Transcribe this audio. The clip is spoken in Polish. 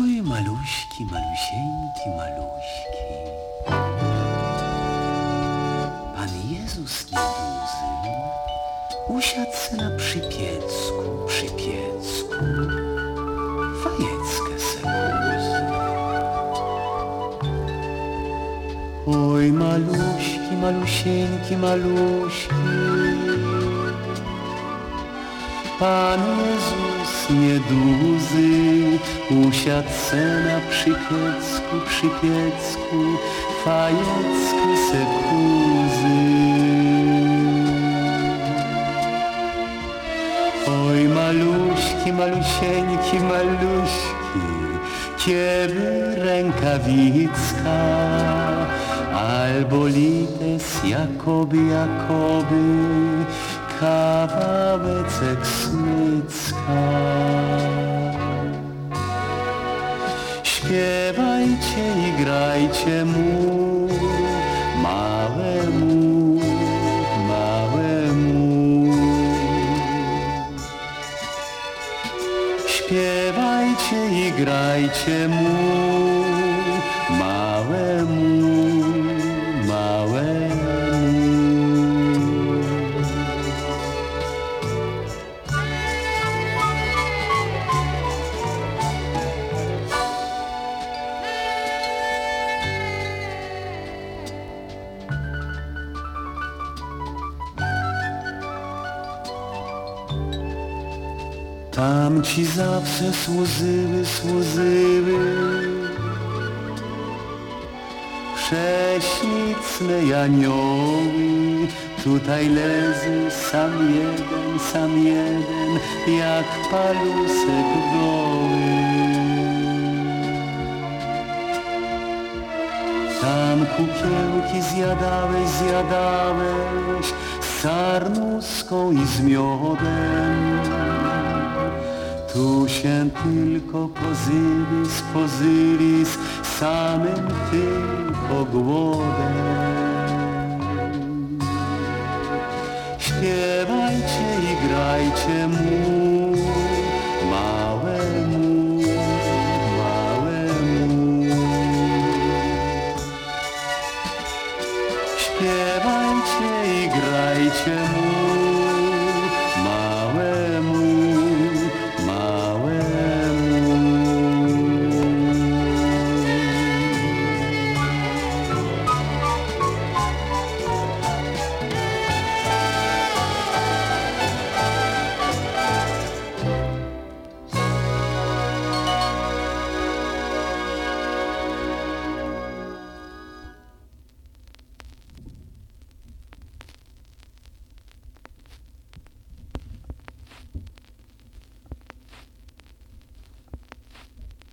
maluśki, malusieńki, maluśki. Pan Jezus nieduzy usiadł se na przypiecku, przypiecku, fajeckę se kuzy. Oj, maluśki, malusieńki, maluśki, Pan Jezus nieduzy usiadł se na przypiecku, przypiecku, fajeckę se kuzy. Oj, maluśki, malusieńki, maluśki, kiedy rękawicka, albo lites jakoby, jakoby, kawałeczek smycka. Śpiewajcie i grajcie mu, małemu, małemu. Śpiewajcie i grajcie mu, małemu. Tam ci zawsze służyły, służyły Prześliczne janioły Tutaj leży sam jeden, sam jeden Jak palusek goły. Tam kukiełki zjadałeś, zjadałeś Z sarnuską i z miodem się tylko pozylis, pozylis, samym tylko głodem. Śpiewajcie i grajcie mu, małemu, małemu. Śpiewajcie i grajcie mu,